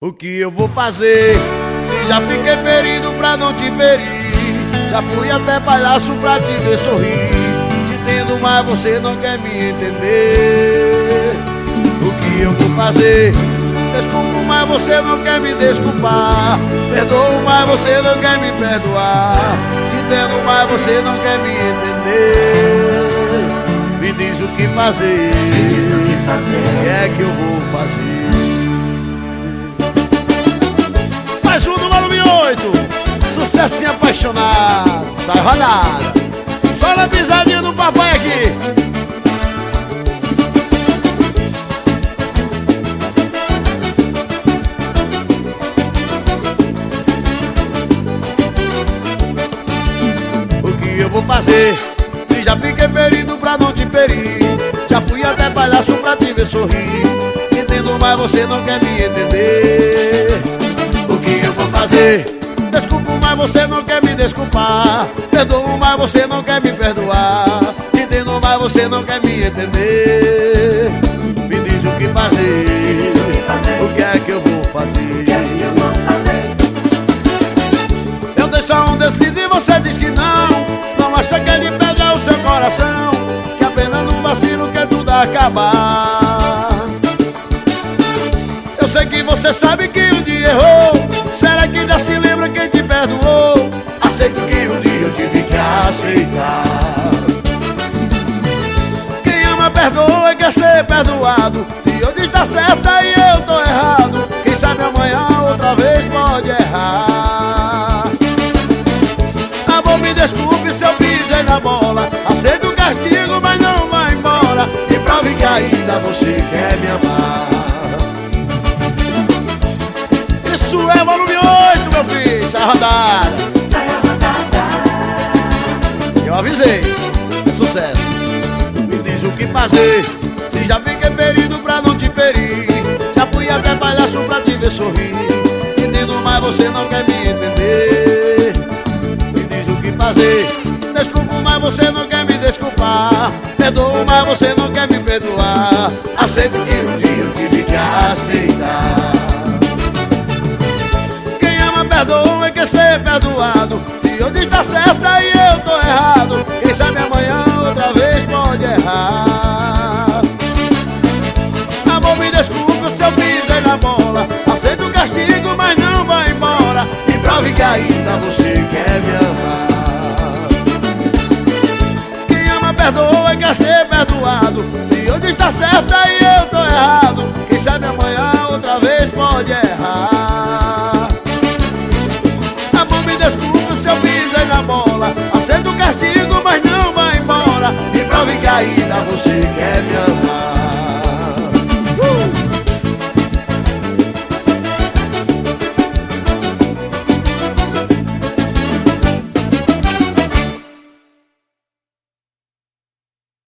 O que eu vou fazer? Se já fiquei ferido pra não te ferir Já fui até palhaço pra te ver sorrir. Te entendo, mas você não quer me entender. O que eu vou fazer? Desculpo, mas você não quer me desculpar. Perdoo, mas você não quer me perdoar. Te entendo, mas você não quer me entender. Me diz o que fazer. Me diz o que fazer. O que é que eu vou fazer? Sucesso apaixonado. Sai rodada. Só na pisadinha do papai aqui. O que eu vou fazer? Se já fiquei ferido pra não te ferir. Já fui até palhaço pra te ver sorrir. Entendo, mas você não quer me entender. Fazer? Desculpo, mas você não quer me desculpar. Perdoo, mas você não quer me perdoar. Te entendo, mas você não quer me entender. Me diz o que fazer. O que é que eu vou fazer? Eu deixo um deslize e você diz que não. Não acha que é de pedra o seu coração. Que apenas no vacilo quer tudo acabar. Eu sei que você sabe que um dia errou. Será que ainda se lembra quem te perdoou? Aceito que um dia eu tive que aceitar. Quem ama perdoa e quer ser perdoado. Se hoje está certo e eu tô errado. Quem sabe amanhã outra vez pode errar. Amor, me desculpe se eu pisei na bola. Aceito o castigo, mas não vai embora. E prove que ainda você quer me amar Isso é volume 8, meu filho, sai rodada. Sai rodada. Eu avisei, é sucesso. Me diz o que fazer. Se já fiquei ferido pra não te ferir Já fui até palhaço pra te ver sorrir. Entendo, mas você não quer me entender. Me diz o que fazer. Desculpo, mas você não quer me desculpar. Perdoo, mas você não quer me perdoar. Aceito ser perdoado Se hoje está certo e eu tô errado. Quem sabe amanhã outra vez pode errar. Amor, me desculpe se eu pisei na bola. Aceito o castigo, mas não vai embora. E prove que ainda você quer me amar. Quem ama perdoa e quer ser perdoado. Se hoje está certo e eu tô errado. Quem sabe amanhã